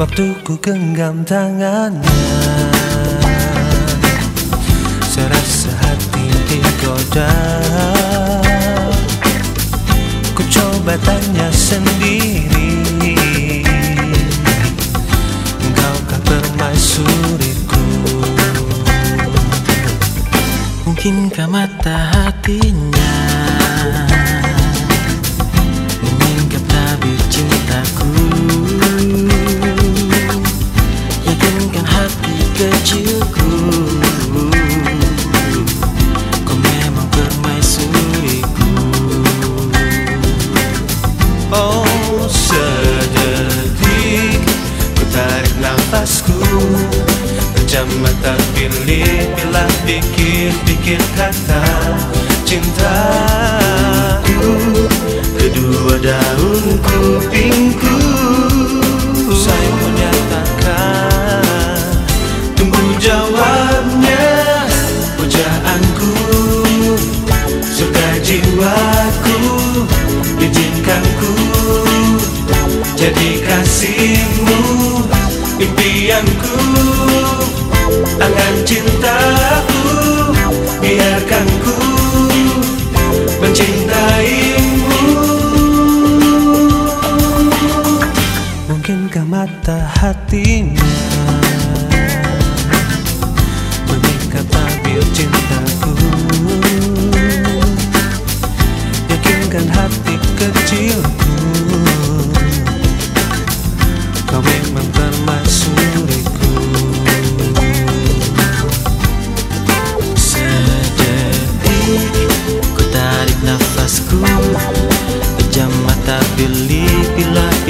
Waktu ku genggam tangannya. Serasa hati digoda. Ku coba tanya sendiri. Engkaukah permaisuriku Mungkinkah mata hatinya mata pilih Bila pikir-pikir kata Cintaku Kedua daun kupingku Saya menyatakan Tunggu jawabnya Pujaanku Surga jiwaku Izinkan ku Jadi kasihmu Angan cintaku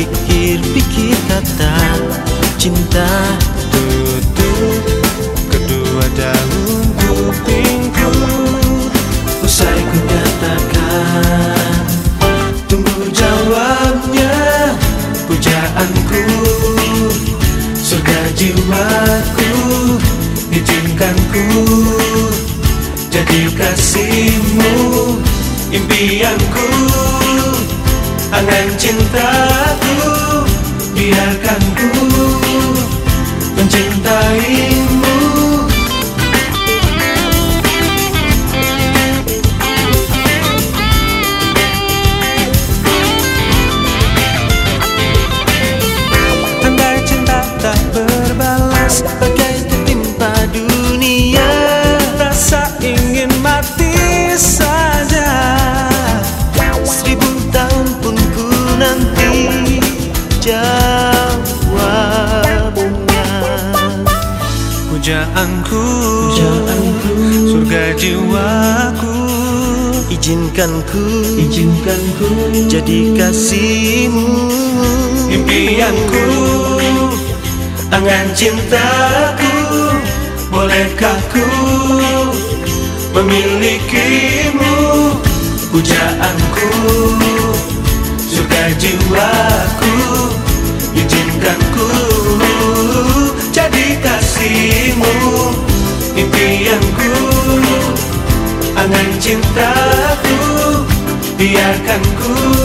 pikir-pikir kata Cinta Tutup kedua daun kupingku. Usai ku nyatakan Tunggu jawabnya Pujaanku. Surga jiwaku Izinkan ku Jadi kasihmu Impianku Angan cintaku Biarkan Pujaanku, Pujaanku. Surga jiwaku. Izinkan ku. Izinkan ku. Jadi kasihmu. Impianku. Angan cintaku. Bolehkah ku Memilikimu? Pujaanku. Surga jiwaku Izinkan ku Jadi kasihmu Impianku Angan cintaku Biarkan ku